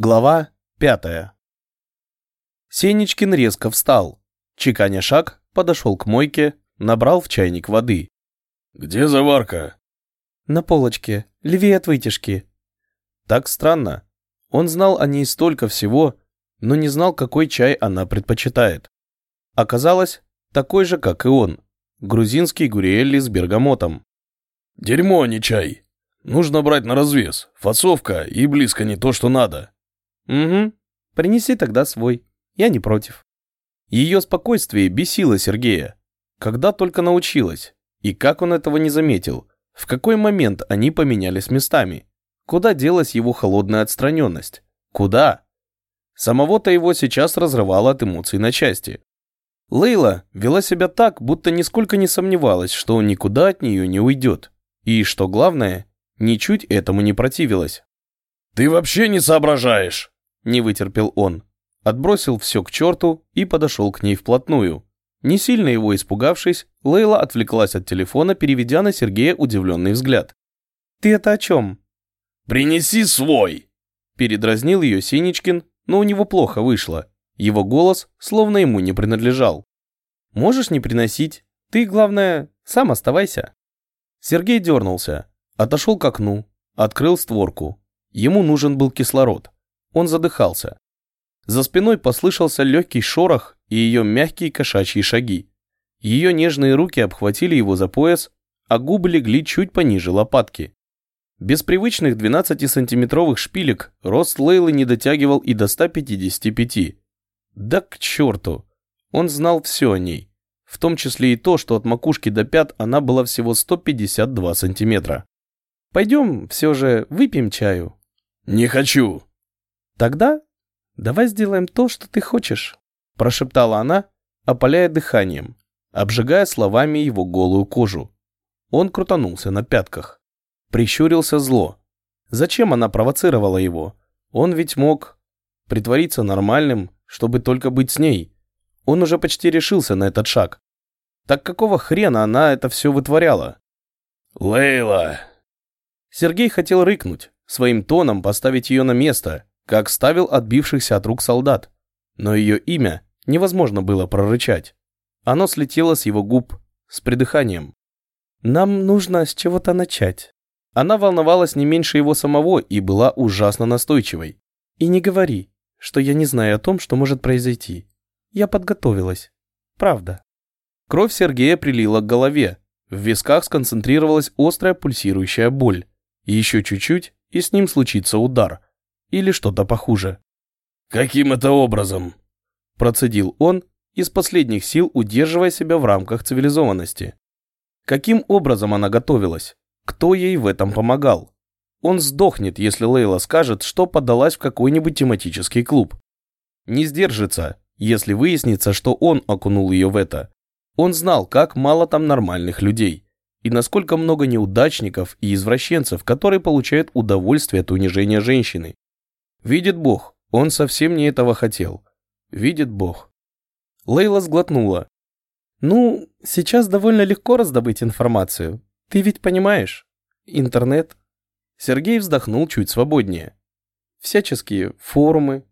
Глава пятая. Сенечкин резко встал. Чеканя шаг, подошел к мойке, набрал в чайник воды. «Где заварка?» «На полочке, левее от вытяжки». Так странно. Он знал о ней столько всего, но не знал, какой чай она предпочитает. Оказалось, такой же, как и он. Грузинский гуриэлли с бергамотом. «Дерьмо, а не чай. Нужно брать на развес. Фасовка и близко не то, что надо». «Угу. Принеси тогда свой. Я не против». Ее спокойствие бесило Сергея. Когда только научилась. И как он этого не заметил? В какой момент они поменялись местами? Куда делась его холодная отстраненность? Куда? Самого-то его сейчас разрывало от эмоций на части. Лейла вела себя так, будто нисколько не сомневалась, что он никуда от нее не уйдет. И, что главное, ничуть этому не противилась. «Ты вообще не соображаешь!» Не вытерпел он. Отбросил все к черту и подошел к ней вплотную. Не сильно его испугавшись, Лейла отвлеклась от телефона, переведя на Сергея удивленный взгляд. «Ты это о чем?» «Принеси свой!» Передразнил ее Синичкин, но у него плохо вышло. Его голос словно ему не принадлежал. «Можешь не приносить. Ты, главное, сам оставайся». Сергей дернулся, отошел к окну, открыл створку. Ему нужен был кислород. Он задыхался. За спиной послышался легкий шорох и ее мягкие кошачьи шаги. Ее нежные руки обхватили его за пояс, а губы легли чуть пониже лопатки. Без привычных 12-сантиметровых шпилек рост Лейлы не дотягивал и до 155. Да к черту! Он знал все о ней. В том числе и то, что от макушки до пят она была всего 152 сантиметра. «Пойдем все же выпьем чаю». «Не хочу», «Тогда давай сделаем то, что ты хочешь», прошептала она, опаляя дыханием, обжигая словами его голую кожу. Он крутанулся на пятках. Прищурился зло. Зачем она провоцировала его? Он ведь мог притвориться нормальным, чтобы только быть с ней. Он уже почти решился на этот шаг. Так какого хрена она это все вытворяла? «Лейла!» Сергей хотел рыкнуть, своим тоном поставить ее на место, как ставил отбившихся от рук солдат. Но ее имя невозможно было прорычать. Оно слетело с его губ с придыханием. «Нам нужно с чего-то начать». Она волновалась не меньше его самого и была ужасно настойчивой. «И не говори, что я не знаю о том, что может произойти. Я подготовилась. Правда». Кровь Сергея прилила к голове. В висках сконцентрировалась острая пульсирующая боль. Еще чуть-чуть, и с ним случится удар – или что-то похуже. «Каким это образом?» Процедил он, из последних сил удерживая себя в рамках цивилизованности. Каким образом она готовилась? Кто ей в этом помогал? Он сдохнет, если Лейла скажет, что подалась в какой-нибудь тематический клуб. Не сдержится, если выяснится, что он окунул ее в это. Он знал, как мало там нормальных людей. И насколько много неудачников и извращенцев, которые получают удовольствие от унижения женщины. Видит Бог, он совсем не этого хотел. Видит Бог. Лейла сглотнула. Ну, сейчас довольно легко раздобыть информацию. Ты ведь понимаешь? Интернет. Сергей вздохнул чуть свободнее. Всяческие форумы.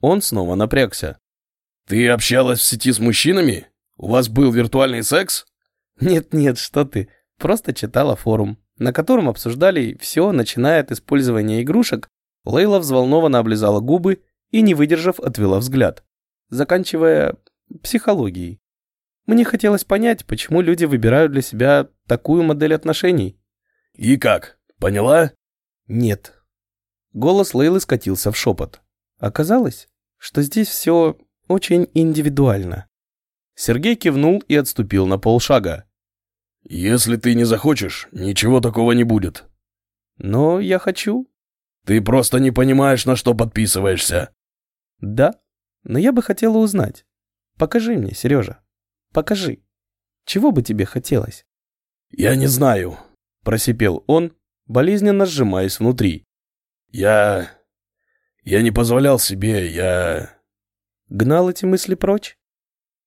Он снова напрягся. Ты общалась в сети с мужчинами? У вас был виртуальный секс? Нет-нет, что ты. Просто читала форум, на котором обсуждали все, начиная от использования игрушек Лейла взволнованно облизала губы и, не выдержав, отвела взгляд, заканчивая психологией. Мне хотелось понять, почему люди выбирают для себя такую модель отношений. «И как? Поняла?» «Нет». Голос Лейлы скатился в шепот. Оказалось, что здесь все очень индивидуально. Сергей кивнул и отступил на полшага. «Если ты не захочешь, ничего такого не будет». «Но я хочу», ты просто не понимаешь, на что подписываешься. Да, но я бы хотела узнать. Покажи мне, Сережа. Покажи. Чего бы тебе хотелось? Я не знаю, просипел он, болезненно сжимаясь внутри. Я... Я не позволял себе, я... Гнал эти мысли прочь?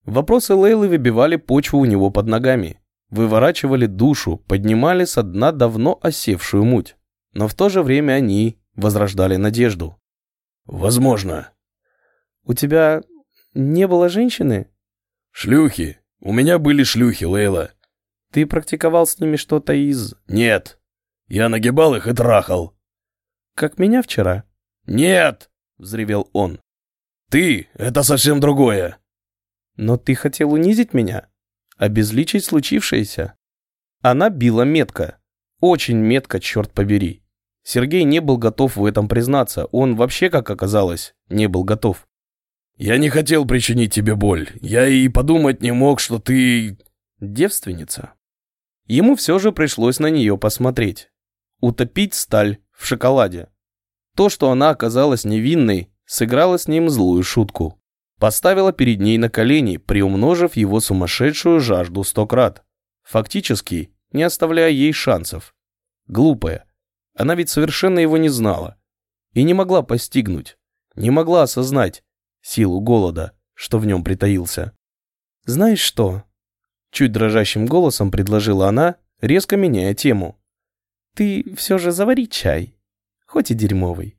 Вопросы Лейлы выбивали почву у него под ногами, выворачивали душу, поднимали со дна давно осевшую муть. Но в то же время они возрождали надежду. Возможно. У тебя не было женщины? Шлюхи. У меня были шлюхи, Лейла. Ты практиковал с ними что-то из... Нет. Я нагибал их и трахал. Как меня вчера? Нет, взревел он. Ты — это совсем другое. Но ты хотел унизить меня? Обезличить случившееся? Она била метко. Очень метко, черт побери. Сергей не был готов в этом признаться. Он вообще, как оказалось, не был готов. «Я не хотел причинить тебе боль. Я и подумать не мог, что ты...» Девственница. Ему все же пришлось на нее посмотреть. Утопить сталь в шоколаде. То, что она оказалась невинной, сыграло с ним злую шутку. Поставила перед ней на колени, приумножив его сумасшедшую жажду сто крат. Фактически, не оставляя ей шансов. Глупая. Она ведь совершенно его не знала. И не могла постигнуть, не могла осознать силу голода, что в нем притаился. «Знаешь что?» Чуть дрожащим голосом предложила она, резко меняя тему. «Ты все же завари чай, хоть и дерьмовый.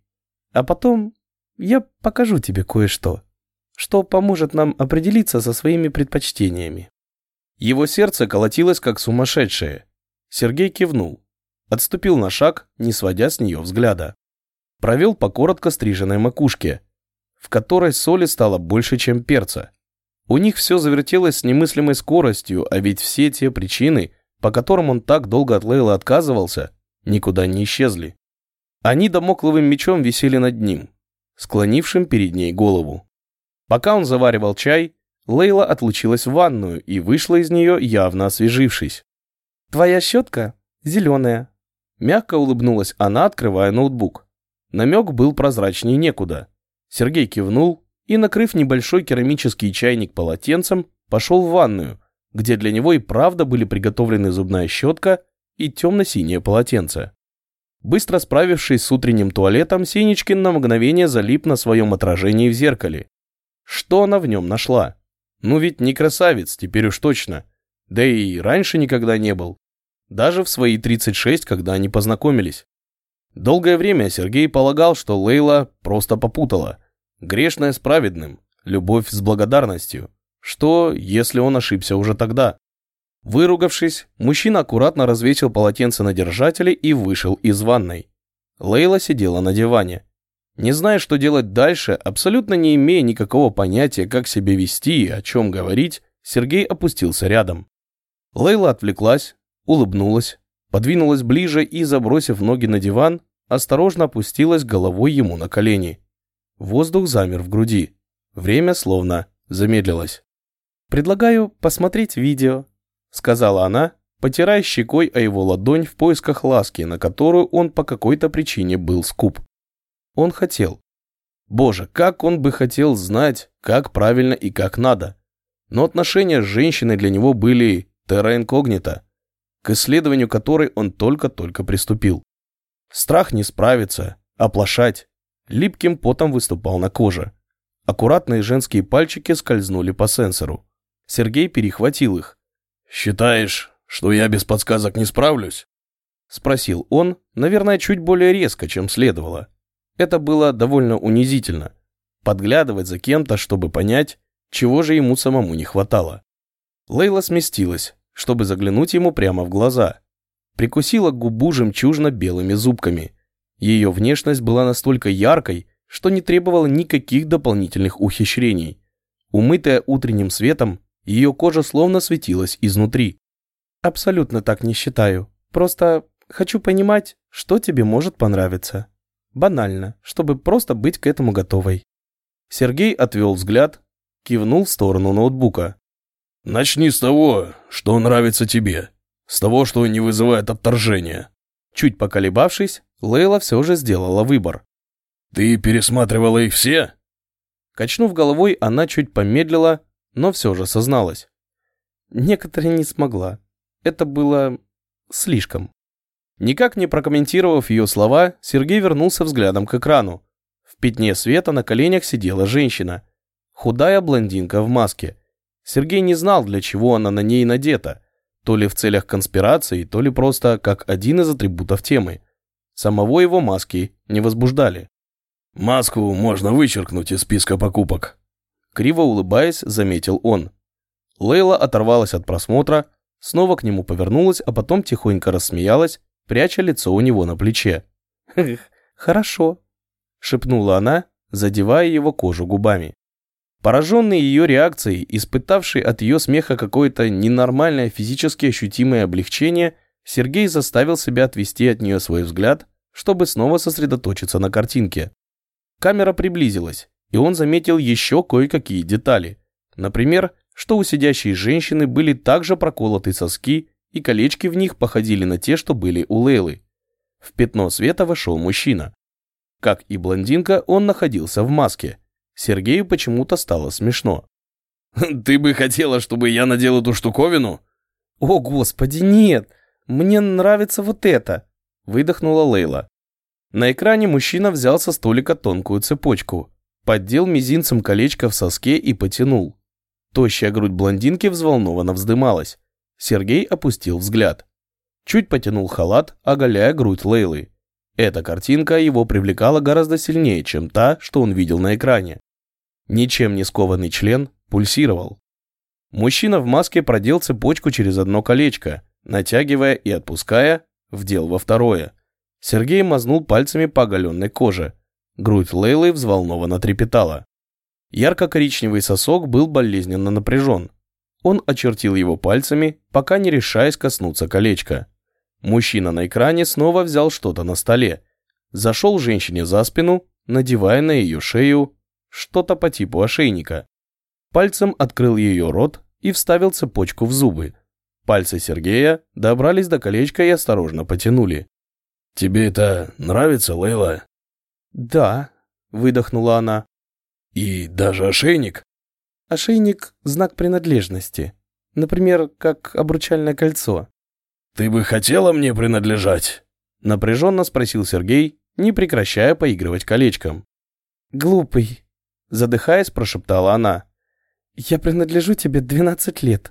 А потом я покажу тебе кое-что, что поможет нам определиться со своими предпочтениями». Его сердце колотилось как сумасшедшее. Сергей кивнул. Отступил на шаг, не сводя с нее взгляда. Провел по коротко стриженной макушке, в которой соли стало больше, чем перца. У них все завертелось с немыслимой скоростью, а ведь все те причины, по которым он так долго от Лейлы отказывался, никуда не исчезли. Они домокловым мечом висели над ним, склонившим перед ней голову. Пока он заваривал чай, Лейла отлучилась в ванную и вышла из нее, явно освежившись. «Твоя щетка зеленая», – мягко улыбнулась она, открывая ноутбук. Намек был прозрачнее некуда. Сергей кивнул и, накрыв небольшой керамический чайник полотенцем, пошел в ванную, где для него и правда были приготовлены зубная щетка и темно-синее полотенце. Быстро справившись с утренним туалетом, Синичкин на мгновение залип на своем отражении в зеркале. Что она в нем нашла? Ну ведь не красавец, теперь уж точно. Да и раньше никогда не был. Даже в свои 36, когда они познакомились. Долгое время Сергей полагал, что Лейла просто попутала. Грешная с праведным, любовь с благодарностью. Что, если он ошибся уже тогда? Выругавшись, мужчина аккуратно развесил полотенце на держателе и вышел из ванной. Лейла сидела на диване. Не зная, что делать дальше, абсолютно не имея никакого понятия, как себя вести и о чем говорить, Сергей опустился рядом. Лейла отвлеклась, улыбнулась, подвинулась ближе и, забросив ноги на диван, осторожно опустилась головой ему на колени. Воздух замер в груди. Время словно замедлилось. «Предлагаю посмотреть видео», — сказала она, потирая щекой о его ладонь в поисках ласки, на которую он по какой-то причине был скуп. Он хотел. Боже, как он бы хотел знать, как правильно и как надо. Но отношения с женщиной для него были терра инкогнито, к исследованию которой он только-только приступил. Страх не справиться, оплошать, липким потом выступал на коже. Аккуратные женские пальчики скользнули по сенсору. Сергей перехватил их. «Считаешь, что я без подсказок не справлюсь?» Спросил он, наверное, чуть более резко, чем следовало. Это было довольно унизительно. Подглядывать за кем-то, чтобы понять, чего же ему самому не хватало. Лейла сместилась, чтобы заглянуть ему прямо в глаза. Прикусила губу жемчужно-белыми зубками. Ее внешность была настолько яркой, что не требовала никаких дополнительных ухищрений. Умытая утренним светом, ее кожа словно светилась изнутри. «Абсолютно так не считаю. Просто хочу понимать, что тебе может понравиться». Банально, чтобы просто быть к этому готовой. Сергей отвел взгляд, кивнул в сторону ноутбука. «Начни с того, что нравится тебе. С того, что не вызывает отторжения». Чуть поколебавшись, Лейла все же сделала выбор. «Ты пересматривала их все?» Качнув головой, она чуть помедлила, но все же созналась. Некоторые не смогла. Это было слишком. Никак не прокомментировав ее слова, Сергей вернулся взглядом к экрану. В пятне света на коленях сидела женщина. Худая блондинка в маске. Сергей не знал, для чего она на ней надета. То ли в целях конспирации, то ли просто как один из атрибутов темы. Самого его маски не возбуждали. Маску можно вычеркнуть из списка покупок. Криво улыбаясь, заметил он. Лейла оторвалась от просмотра, снова к нему повернулась, а потом тихонько рассмеялась, пряча лицо у него на плече. «Хорошо», — шепнула она, задевая его кожу губами. Пораженный ее реакцией, испытавший от ее смеха какое-то ненормальное физически ощутимое облегчение, Сергей заставил себя отвести от нее свой взгляд, чтобы снова сосредоточиться на картинке. Камера приблизилась, и он заметил еще кое-какие детали. Например, что у сидящей женщины были также проколоты соски, и колечки в них походили на те, что были у Лейлы. В пятно света вошел мужчина. Как и блондинка, он находился в маске – Сергею почему-то стало смешно. «Ты бы хотела, чтобы я надел эту штуковину?» «О, господи, нет! Мне нравится вот это!» Выдохнула Лейла. На экране мужчина взял со столика тонкую цепочку, поддел мизинцем колечко в соске и потянул. Тощая грудь блондинки взволнованно вздымалась. Сергей опустил взгляд. Чуть потянул халат, оголяя грудь Лейлы. Эта картинка его привлекала гораздо сильнее, чем та, что он видел на экране. Ничем не скованный член пульсировал. Мужчина в маске продел цепочку через одно колечко, натягивая и отпуская, вдел во второе. Сергей мазнул пальцами по оголенной коже. Грудь Лейлы взволнованно трепетала. Ярко-коричневый сосок был болезненно напряжен. Он очертил его пальцами, пока не решаясь коснуться колечка. Мужчина на экране снова взял что-то на столе. Зашел женщине за спину, надевая на ее шею что-то по типу ошейника. Пальцем открыл ее рот и вставил цепочку в зубы. Пальцы Сергея добрались до колечка и осторожно потянули. «Тебе это нравится, Лейла?» «Да», — выдохнула она. «И даже ошейник?» «Ошейник — знак принадлежности. Например, как обручальное кольцо. «Ты бы хотела мне принадлежать?» Напряженно спросил Сергей, не прекращая поигрывать колечком. «Глупый», задыхаясь, прошептала она. «Я принадлежу тебе 12 лет».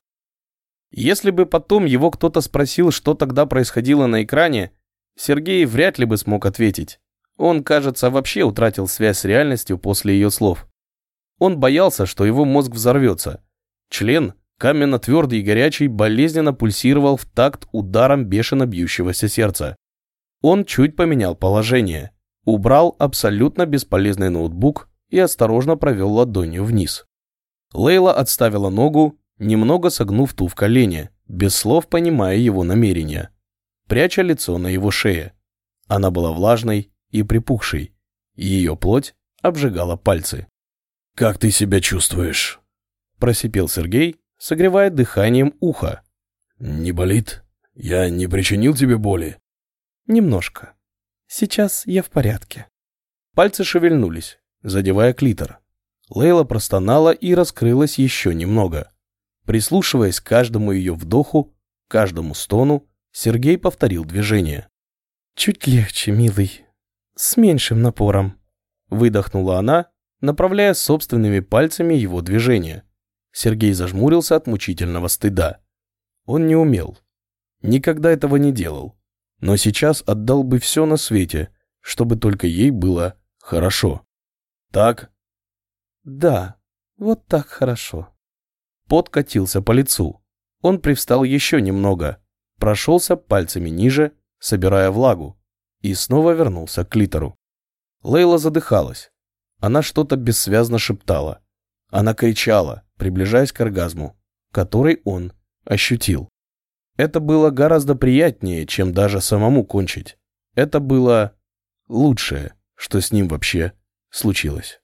Если бы потом его кто-то спросил, что тогда происходило на экране, Сергей вряд ли бы смог ответить. Он, кажется, вообще утратил связь с реальностью после ее слов. Он боялся, что его мозг взорвется. Член, каменно-твердый и горячий, болезненно пульсировал в такт ударом бешено бьющегося сердца. Он чуть поменял положение, убрал абсолютно бесполезный ноутбук и осторожно провел ладонью вниз. Лейла отставила ногу, немного согнув ту в колене, без слов понимая его намерения, пряча лицо на его шее. Она была влажной и припухшей, ее плоть обжигала пальцы. «Как ты себя чувствуешь?» – просипел Сергей, согревая дыханием ухо. «Не болит? Я не причинил тебе боли?» «Немножко. Сейчас я в порядке». Пальцы шевельнулись, задевая клитор. Лейла простонала и раскрылась еще немного. Прислушиваясь к каждому ее вдоху, каждому стону, Сергей повторил движение. «Чуть легче, милый. С меньшим напором», — выдохнула она, направляя собственными пальцами его движение. Сергей зажмурился от мучительного стыда. Он не умел. Никогда этого не делал. Но сейчас отдал бы все на свете, чтобы только ей было хорошо. Так? Да, вот так хорошо. Пот катился по лицу. Он привстал еще немного, прошелся пальцами ниже, собирая влагу, и снова вернулся к клитору. Лейла задыхалась. Она что-то бессвязно шептала. Она кричала, приближаясь к оргазму, который он ощутил. Это было гораздо приятнее, чем даже самому кончить. Это было лучшее, что с ним вообще случилось.